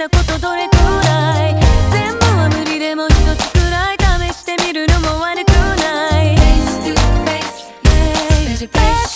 たことどれくらい？全部は無理でも一つくらい。試してみるのも悪くない。Face to face